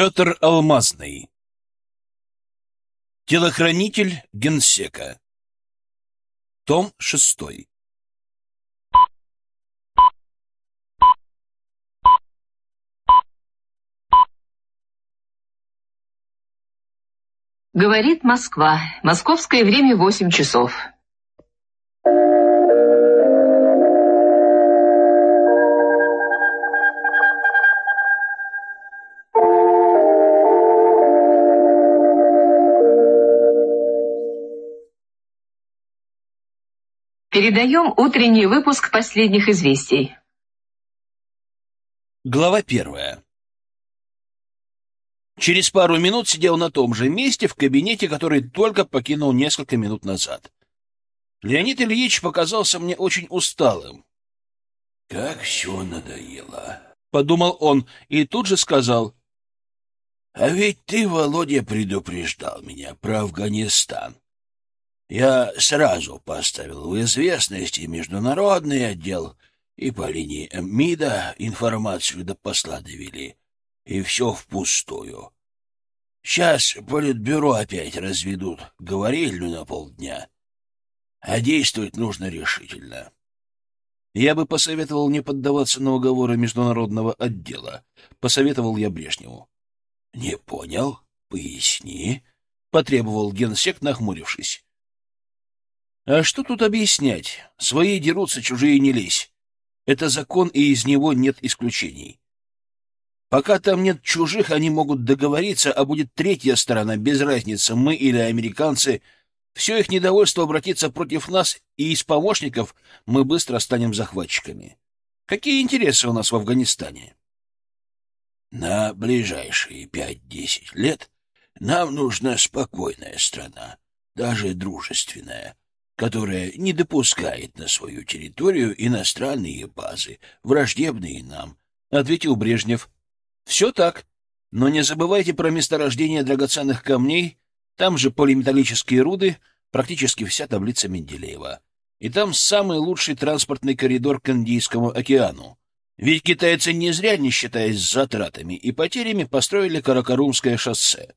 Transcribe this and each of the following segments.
Петр Алмазный Телохранитель генсека Том шестой Говорит Москва. Московское время 8 часов. Передаем утренний выпуск последних известий. Глава первая Через пару минут сидел на том же месте в кабинете, который только покинул несколько минут назад. Леонид Ильич показался мне очень усталым. — Как все надоело, — подумал он и тут же сказал. — А ведь ты, Володя, предупреждал меня про Афганистан. Я сразу поставил в известность и международный отдел, и по линии МИДа информацию до посла довели и все впустую. Сейчас политбюро опять разведут говорильню на полдня, а действовать нужно решительно. Я бы посоветовал не поддаваться на уговоры международного отдела, посоветовал я Брежневу. — Не понял? Поясни, — потребовал генсек, нахмурившись. — А что тут объяснять? Свои дерутся, чужие не лезь. Это закон, и из него нет исключений. Пока там нет чужих, они могут договориться, а будет третья сторона, без разницы, мы или американцы. Все их недовольство обратится против нас, и из помощников мы быстро станем захватчиками. Какие интересы у нас в Афганистане? На ближайшие пять-десять лет нам нужна спокойная страна, даже дружественная, которая не допускает на свою территорию иностранные базы, враждебные нам, — ответил Брежнев. Все так. Но не забывайте про месторождение драгоценных камней, там же полиметаллические руды, практически вся таблица Менделеева. И там самый лучший транспортный коридор к Индийскому океану. Ведь китайцы не зря, не считаясь затратами и потерями, построили Каракарумское шоссе.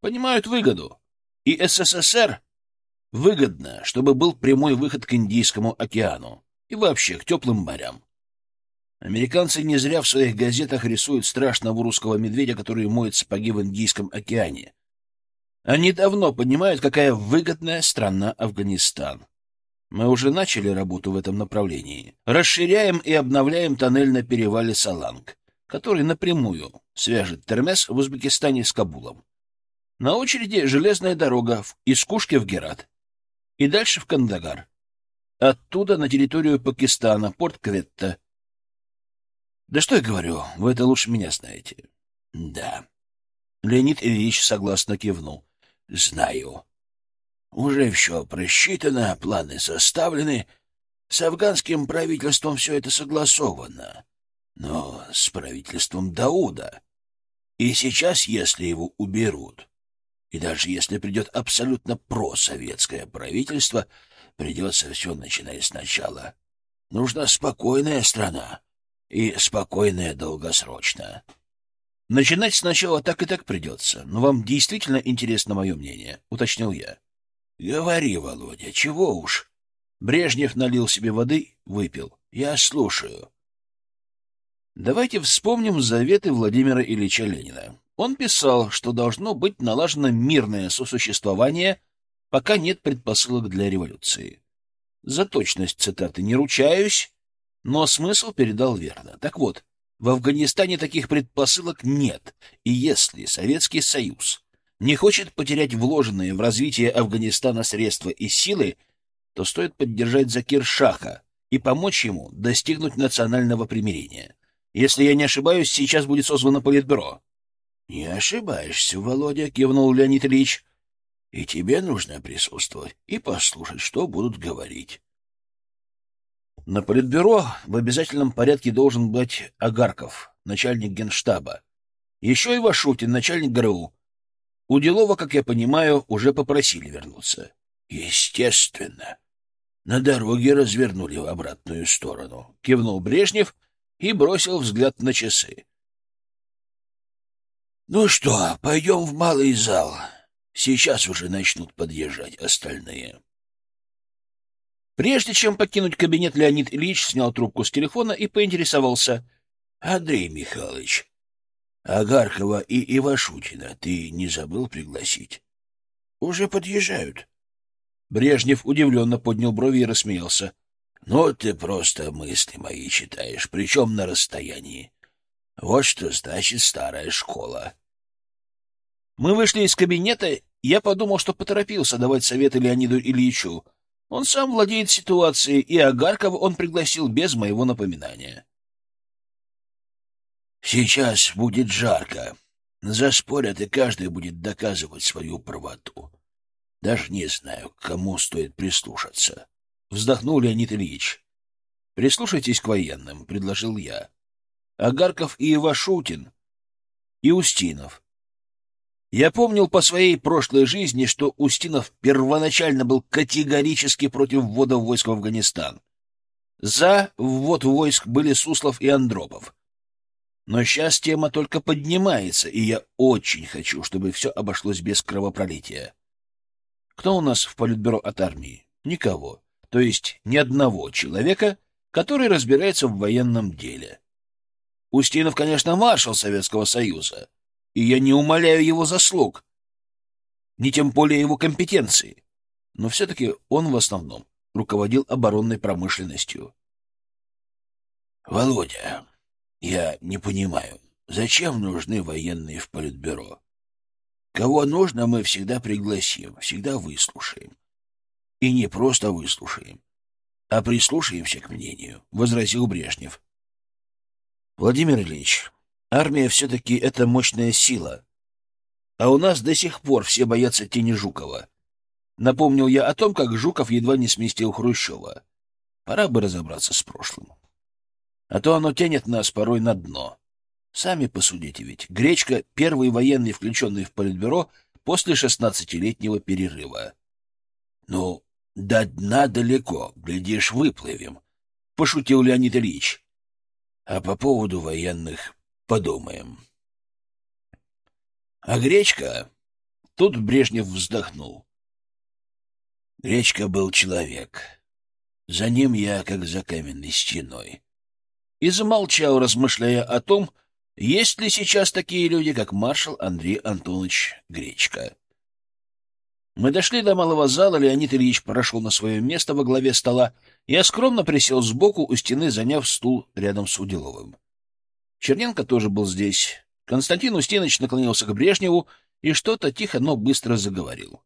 Понимают выгоду. И СССР выгодно, чтобы был прямой выход к Индийскому океану и вообще к теплым морям. Американцы не зря в своих газетах рисуют страшного русского медведя, который моет сапоги в Индийском океане. Они давно понимают, какая выгодная страна Афганистан. Мы уже начали работу в этом направлении. Расширяем и обновляем тоннель на перевале Саланг, который напрямую свяжет Термес в Узбекистане с Кабулом. На очереди железная дорога из Кушки в Герат и дальше в Кандагар. Оттуда на территорию Пакистана, порт Кветта, да что я говорю, вы это лучше меня знаете. Да. Леонид Ильич согласно кивнул. Знаю. Уже все просчитано, планы составлены. С афганским правительством все это согласовано. Но с правительством Дауда. И сейчас, если его уберут, и даже если придет абсолютно просоветское правительство, придется все начинать сначала. Нужна спокойная страна, и спокойная долгосрочно. Начинать сначала так и так придется, но вам действительно интересно мое мнение, — уточнил я. — Говори, Володя, чего уж. Брежнев налил себе воды, выпил. Я слушаю. Давайте вспомним заветы Владимира Ильича Ленина. Он писал, что должно быть налажено мирное сосуществование, пока нет предпосылок для революции. За точность цитаты не ручаюсь, но смысл передал верно. Так вот, в Афганистане таких предпосылок нет, и если Советский Союз не хочет потерять вложенные в развитие Афганистана средства и силы, то стоит поддержать Закир Шаха и помочь ему достигнуть национального примирения. Если я не ошибаюсь, сейчас будет созвано политбюро. — Не ошибаешься, Володя, — кивнул Леонид Ильич. — И тебе нужно присутствовать и послушать, что будут говорить. На политбюро в обязательном порядке должен быть Агарков, начальник генштаба. Еще и Вашутин, начальник ГРУ. У Делова, как я понимаю, уже попросили вернуться. Естественно. На дороге развернули в обратную сторону. Кивнул Брежнев и бросил взгляд на часы. Ну что, пойдем в малый зал. Сейчас уже начнут подъезжать остальные. Прежде чем покинуть кабинет, Леонид Ильич снял трубку с телефона и поинтересовался. — Андрей Михайлович, Агаркова и Ивашутина ты не забыл пригласить? — Уже подъезжают. Брежнев удивленно поднял брови и рассмеялся. — Ну, ты просто мысли мои читаешь, причем на расстоянии. Вот что значит старая школа. Мы вышли из кабинета, я подумал, что поторопился давать советы Леониду Ильичу. Он сам владеет ситуацией, и Агаркова он пригласил без моего напоминания. Сейчас будет жарко. Заспорят, и каждый будет доказывать свою правоту. Даже не знаю, к кому стоит прислушаться. Вздохнул Леонид Ильич. Прислушайтесь к военным, предложил я. Агарков и Ивашутин, и Устинов. Я помнил по своей прошлой жизни, что Устинов первоначально был категорически против ввода войск в Афганистан. За ввод войск были Суслов и Андропов. Но сейчас тема только поднимается, и я очень хочу, чтобы все обошлось без кровопролития. Кто у нас в политбюро от армии? Никого. То есть ни одного человека, который разбирается в военном деле. Устинов, конечно, маршал Советского Союза, и я не умоляю его заслуг, ни тем более его компетенции. Но все-таки он в основном руководил оборонной промышленностью. Володя, я не понимаю, зачем нужны военные в политбюро? Кого нужно, мы всегда пригласим, всегда выслушаем. И не просто выслушаем, а прислушаемся к мнению, — возразил Брежнев. Владимир Ильич, Армия все-таки это мощная сила. А у нас до сих пор все боятся тени Жукова. Напомнил я о том, как Жуков едва не сместил Хрущева. Пора бы разобраться с прошлым. А то оно тянет нас порой на дно. Сами посудите ведь. Гречка — первый военный, включенный в Политбюро после шестнадцатилетнего перерыва. — Ну, до дна далеко, глядишь, выплывем, — пошутил Леонид Ильич. А по поводу военных Подумаем. А Гречка... Тут Брежнев вздохнул. Гречка был человек. За ним я как за каменной стеной. И замолчал, размышляя о том, есть ли сейчас такие люди, как маршал Андрей Антонович Гречка. Мы дошли до малого зала, Леонид Ильич прошел на свое место во главе стола. Я скромно присел сбоку у стены, заняв стул рядом с Уделовым. Черненко тоже был здесь. Константин Устинович наклонился к Брежневу и что-то тихо, но быстро заговорил.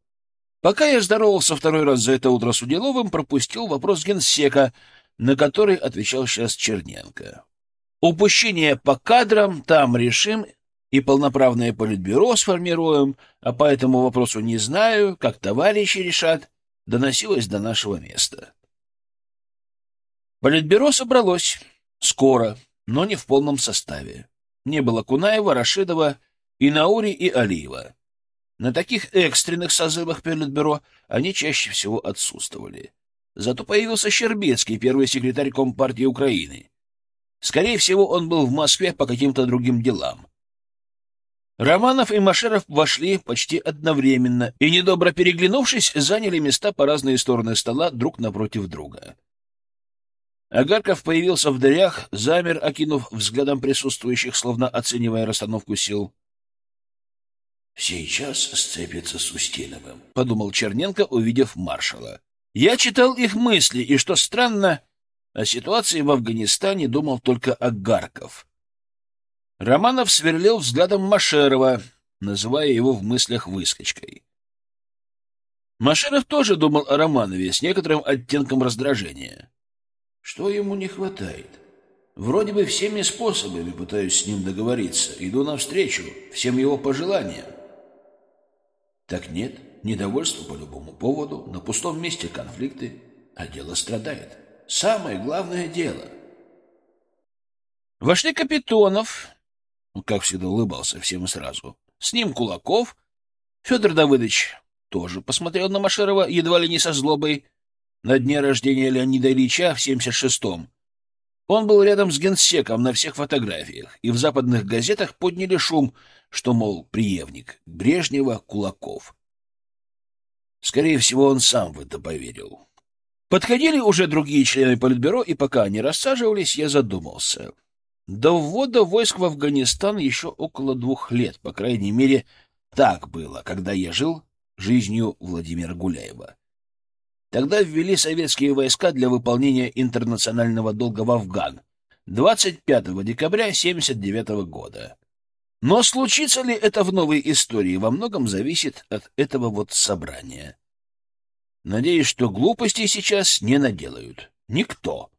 Пока я здоровался второй раз за это утро с Уделовым, пропустил вопрос генсека, на который отвечал сейчас Черненко. Упущение по кадрам там решим и полноправное политбюро сформируем, а по этому вопросу не знаю, как товарищи решат, доносилось до нашего места. Политбюро собралось. Скоро но не в полном составе. Не было Кунаева, Рашидова, и Наури, и Алиева. На таких экстренных созывах Политбюро они чаще всего отсутствовали. Зато появился Щербецкий, первый секретарь Компартии Украины. Скорее всего, он был в Москве по каким-то другим делам. Романов и Машеров вошли почти одновременно и, недобро переглянувшись, заняли места по разные стороны стола друг напротив друга. Агарков появился в дырях, замер, окинув взглядом присутствующих, словно оценивая расстановку сил. «Сейчас сцепится с Устиновым», — подумал Черненко, увидев маршала. Я читал их мысли, и, что странно, о ситуации в Афганистане думал только Агарков. Романов сверлил взглядом Машерова, называя его в мыслях выскочкой. Машеров тоже думал о Романове с некоторым оттенком раздражения. Что ему не хватает? Вроде бы всеми способами пытаюсь с ним договориться, иду навстречу всем его пожеланиям. Так нет, недовольство по любому поводу, на пустом месте конфликты, а дело страдает. Самое главное дело. Вошли Капитонов, как всегда улыбался всем и сразу. С ним Кулаков. Федор Давыдович тоже посмотрел на Машерова едва ли не со злобой на дне рождения Леонида Ильича в 76-м. Он был рядом с генсеком на всех фотографиях, и в западных газетах подняли шум, что, мол, преемник Брежнева Кулаков. Скорее всего, он сам в это поверил. Подходили уже другие члены Политбюро, и пока они рассаживались, я задумался. До ввода войск в Афганистан еще около двух лет, по крайней мере, так было, когда я жил жизнью Владимира Гуляева. Тогда ввели советские войска для выполнения интернационального долга в Афган 25 декабря 1979 года. Но случится ли это в новой истории, во многом зависит от этого вот собрания. Надеюсь, что глупостей сейчас не наделают. Никто.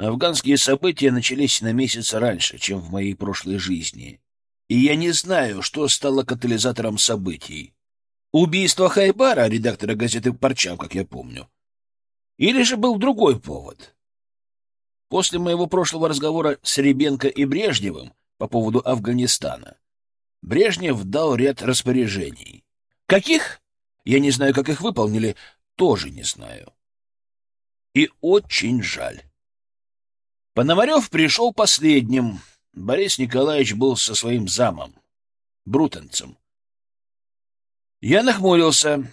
Афганские события начались на месяц раньше, чем в моей прошлой жизни. И я не знаю, что стало катализатором событий. Убийство Хайбара, редактора газеты «Парчам», как я помню. Или же был другой повод. После моего прошлого разговора с Ребенко и Брежневым по поводу Афганистана. Брежнев дал ряд распоряжений. Каких? Я не знаю, как их выполнили, тоже не знаю. И очень жаль. Пономарев пришел последним. Борис Николаевич был со своим замом, брутенцем. Я нахмурился.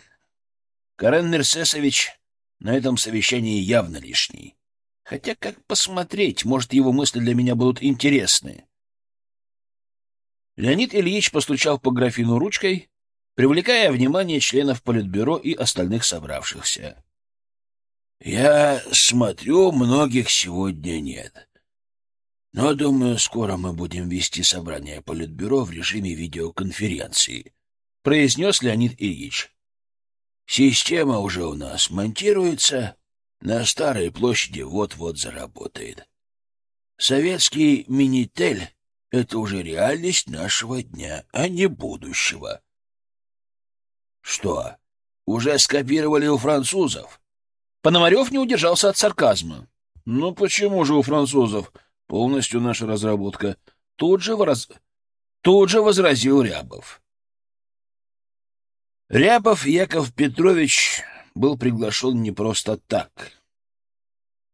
Карен Мерсесович на этом совещании явно лишний. Хотя, как посмотреть, может, его мысли для меня будут интересны. Леонид Ильич постучал по графину ручкой, привлекая внимание членов Политбюро и остальных собравшихся. — Я смотрю, многих сегодня нет. Но, думаю, скоро мы будем вести собрание Политбюро в режиме видеоконференции, — произнес Леонид Ильич. — Система уже у нас монтируется, на Старой площади вот-вот заработает. Советский «Минитель» Это уже реальность нашего дня, а не будущего. Что, уже скопировали у французов? Пономарев не удержался от сарказма. Ну почему же у французов? Полностью наша разработка. Тут же, вораз... Тут же возразил Рябов. Рябов Яков Петрович был приглашен не просто так.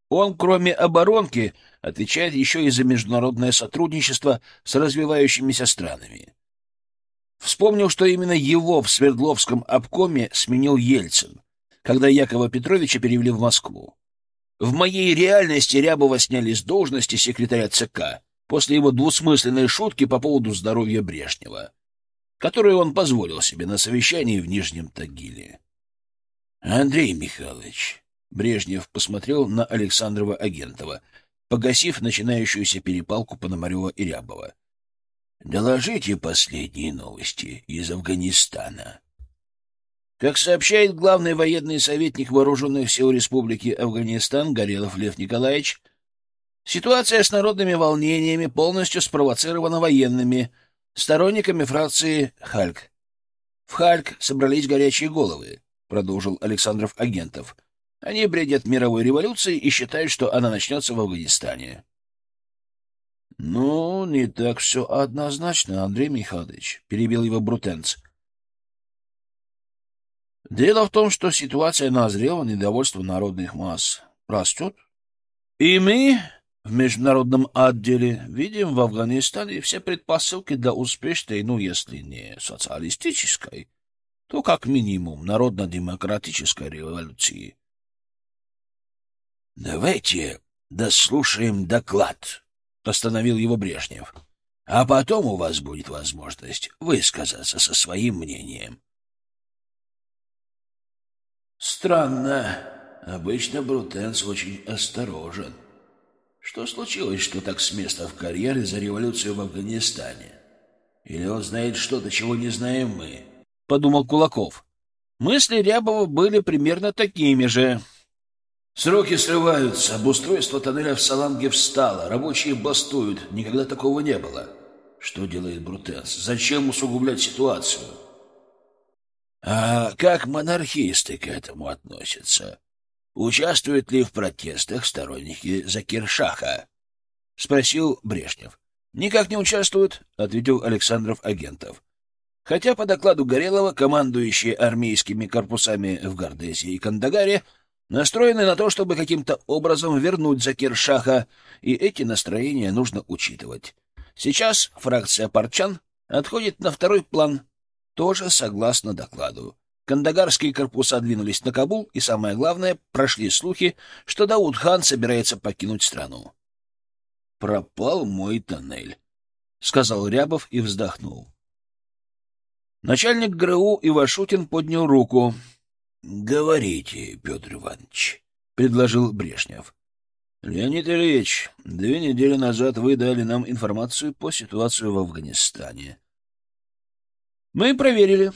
Он, кроме оборонки, отвечает еще и за международное сотрудничество с развивающимися странами. Вспомнил, что именно его в Свердловском обкоме сменил Ельцин, когда Якова Петровича перевели в Москву. В моей реальности Рябова сняли с должности секретаря ЦК после его двусмысленной шутки по поводу здоровья Брежнева, которую он позволил себе на совещании в Нижнем Тагиле. — Андрей Михайлович, — Брежнев посмотрел на Александрова Агентова — погасив начинающуюся перепалку Пономарева и Рябова. «Доложите последние новости из Афганистана». Как сообщает главный военный советник Вооруженных сил Республики Афганистан Горелов Лев Николаевич, ситуация с народными волнениями полностью спровоцирована военными, сторонниками фракции «Хальк». В «Хальк» собрались горячие головы, продолжил Александров Агентов. Они бредят мировой революцией и считают, что она начнется в Афганистане. — Ну, не так все однозначно, Андрей Михайлович, — перебил его Брутенц. Дело в том, что ситуация назрела, недовольство народных масс растет. И мы в международном отделе видим в Афганистане все предпосылки для успешной, ну, если не социалистической, то как минимум народно-демократической революции. — Давайте дослушаем доклад, — остановил его Брежнев. — А потом у вас будет возможность высказаться со своим мнением. Странно. Обычно Брутенс очень осторожен. Что случилось, что так с места в карьер за революцию в Афганистане? Или он знает что-то, чего не знаем мы? — подумал Кулаков. Мысли Рябова были примерно такими же. Сроки срываются, обустройство тоннеля в Саланге встало, рабочие бастуют, никогда такого не было. Что делает Брутенс? Зачем усугублять ситуацию? А как монархисты к этому относятся? Участвуют ли в протестах сторонники Закиршаха? Спросил Брежнев. Никак не участвуют, ответил Александров Агентов. Хотя по докладу Горелого командующие армейскими корпусами в Гордесе и Кандагаре настроены на то, чтобы каким-то образом вернуть Закир-Шаха, и эти настроения нужно учитывать. Сейчас фракция парчан отходит на второй план, тоже согласно докладу. Кандагарские корпуса двинулись на Кабул, и самое главное, прошли слухи, что Дауд-хан собирается покинуть страну. «Пропал мой тоннель», — сказал Рябов и вздохнул. Начальник ГРУ Ивашутин поднял руку. — Говорите, Петр Иванович, — предложил Брежнев. — Леонид Ильич, две недели назад вы дали нам информацию по ситуации в Афганистане. Мы проверили,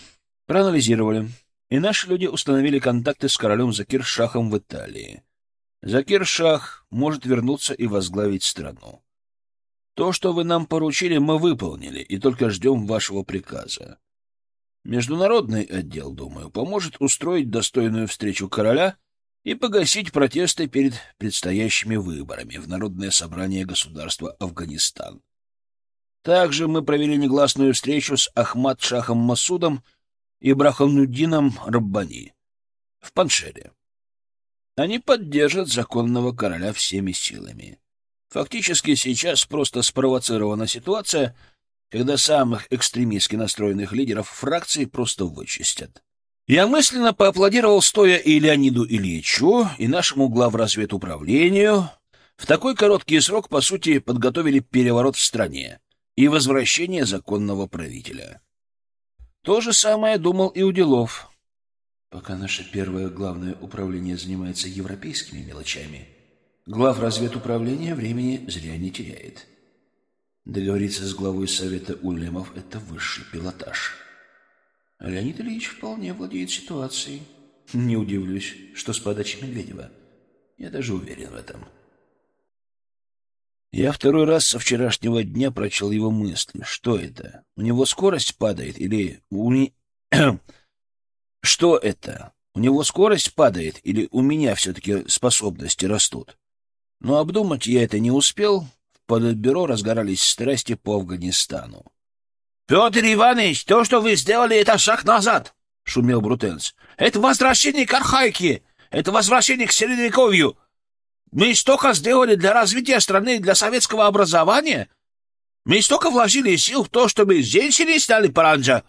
проанализировали, и наши люди установили контакты с королем Закир-Шахом в Италии. Закир-Шах может вернуться и возглавить страну. То, что вы нам поручили, мы выполнили, и только ждем вашего приказа. Международный отдел, думаю, поможет устроить достойную встречу короля и погасить протесты перед предстоящими выборами в Народное собрание государства Афганистан. Также мы провели негласную встречу с Ахмад Шахом Масудом и Брахамнуддином Раббани в Паншере. Они поддержат законного короля всеми силами. Фактически сейчас просто спровоцирована ситуация — когда самых экстремистски настроенных лидеров фракции просто вычистят. Я мысленно поаплодировал стоя и Леониду Ильичу, и нашему главразведуправлению. В такой короткий срок, по сути, подготовили переворот в стране и возвращение законного правителя. То же самое думал и Уделов. Пока наше первое главное управление занимается европейскими мелочами, главразведуправление времени зря не теряет. Договориться с главой Совета Улемов — это высший пилотаж. Леонид Ильич вполне владеет ситуацией. Не удивлюсь, что с подачи Медведева. Я даже уверен в этом. Я второй раз со вчерашнего дня прочел его мысли. Что это? У него скорость падает или... У. Что это? У него скорость падает или у меня все-таки способности растут? Но обдумать я это не успел, Политбюро разгорались страсти по Афганистану. — Петр Иванович, то, что вы сделали, это шаг назад! — шумел Брутенц. — Это возвращение к архаике! Это возвращение к Средневековью! Мы столько сделали для развития страны, для советского образования! Мы столько вложили сил в то, чтобы женщины стали паранджа!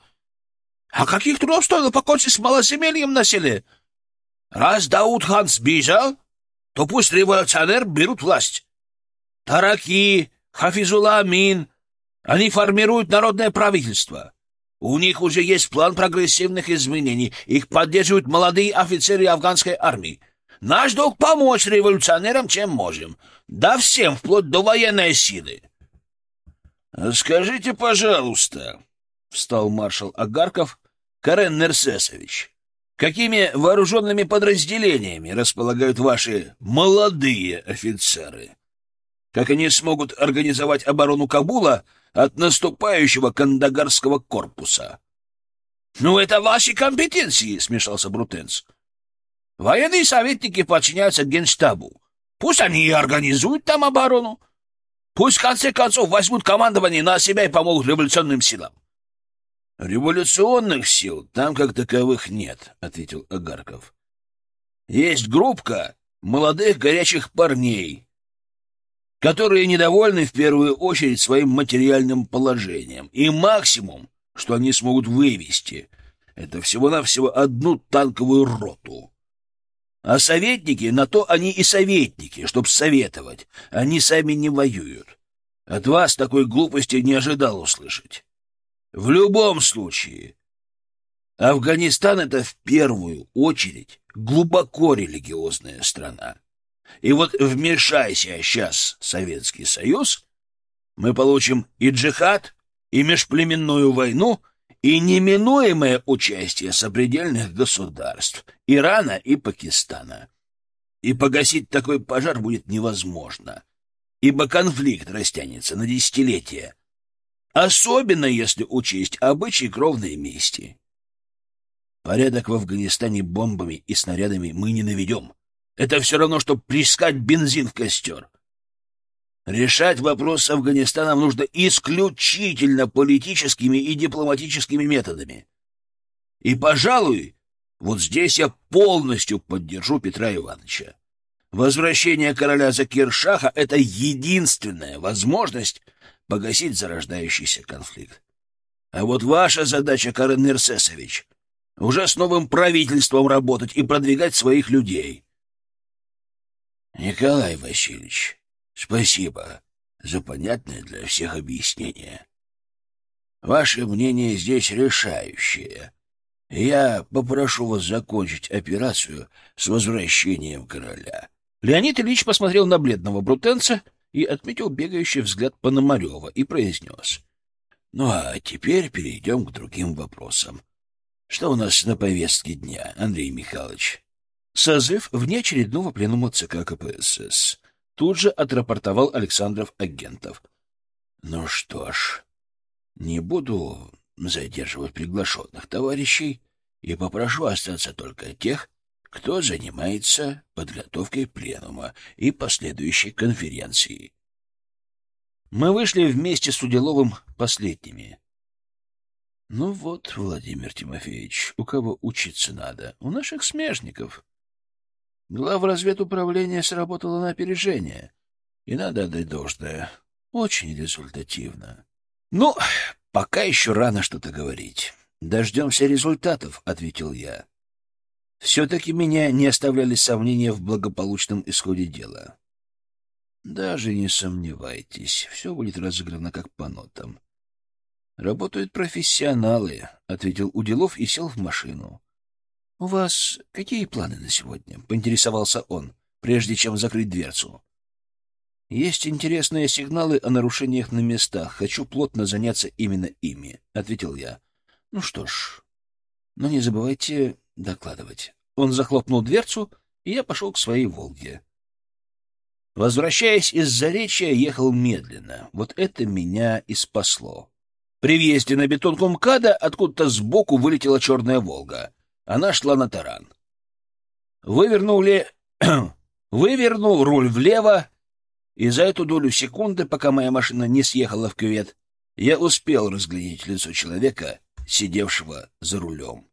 А каких трудов стоило покончить с малоземельем на селе? Раз Дауд-хан сбежал, то пусть революционер берут власть. Тараки, Хафизула Амин. Они формируют народное правительство. У них уже есть план прогрессивных изменений. Их поддерживают молодые офицеры афганской армии. Наш долг помочь революционерам, чем можем. Да всем, вплоть до военной силы. — Скажите, пожалуйста, — встал маршал Агарков, — Карен Нерсесович, какими вооруженными подразделениями располагают ваши молодые офицеры? как они смогут организовать оборону Кабула от наступающего кандагарского корпуса. — Ну, это ваши компетенции, — смешался Брутенс. — Военные советники подчиняются генштабу. Пусть они и организуют там оборону. Пусть, в конце концов, возьмут командование на себя и помогут революционным силам. — Революционных сил там как таковых нет, — ответил Агарков. — Есть группка молодых горячих парней, которые недовольны в первую очередь своим материальным положением. И максимум, что они смогут вывести, это всего-навсего одну танковую роту. А советники, на то они и советники, чтоб советовать. Они сами не воюют. От вас такой глупости не ожидал услышать. В любом случае, Афганистан — это в первую очередь глубоко религиозная страна. И вот вмешайся сейчас Советский Союз, мы получим и джихад, и межплеменную войну, и неминуемое участие сопредельных государств Ирана и Пакистана. И погасить такой пожар будет невозможно, ибо конфликт растянется на десятилетия, особенно если учесть обычаи кровной мести. Порядок в Афганистане бомбами и снарядами мы не наведем. Это все равно, что плескать бензин в костер. Решать вопрос с Афганистаном нужно исключительно политическими и дипломатическими методами. И, пожалуй, Вот здесь я полностью поддержу Петра Ивановича. Возвращение короля Закиршаха — это единственная возможность погасить зарождающийся конфликт. А вот ваша задача, Карен Мерсесович, уже с новым правительством работать и продвигать своих людей. Николай Васильевич, спасибо за понятное для всех объяснение. Ваше мнение здесь решающее. Я попрошу вас закончить операцию с возвращением короля. Леонид Ильич посмотрел на бледного брутенца и отметил бегающий взгляд Пономарева и произнес. — Ну а теперь перейдем к другим вопросам. Что у нас на повестке дня, Андрей Михайлович? Созыв внеочередного пленума ЦК КПСС. Тут же отрапортовал Александров агентов. — Ну что ж, не буду задерживать приглашенных товарищей и попрошу остаться только тех, кто занимается подготовкой пленума и последующей конференции. Мы вышли вместе с Уделовым последними. Ну вот, Владимир Тимофеевич, у кого учиться надо? У наших смежников. Главразведуправление сработало на опережение, и надо отдать должное. Очень результативно. Ну, пока еще рано что-то говорить. Дождемся результатов, — ответил я. Все-таки меня не оставляли сомнения в благополучном исходе дела. Даже не сомневайтесь, все будет разыграно как по нотам. Работают профессионалы, — ответил Уделов и сел в машину. — У вас какие планы на сегодня? — поинтересовался он, прежде чем закрыть дверцу. — Есть интересные сигналы о нарушениях на местах. Хочу плотно заняться именно ими, — ответил я. — Ну что ж, но не забывайте докладывать. Он захлопнул дверцу, и я пошел к своей «Волге». Возвращаясь из Заречья, ехал медленно. Вот это меня и спасло. При въезде на бетонку МКАДа откуда-то сбоку вылетела черная «Волга». Она шла на таран. Вывернул ли... Вывернул руль влево, и за эту долю секунды, пока моя машина не съехала в кювет, я успел разглядеть лицо человека, сидевшего за рулем.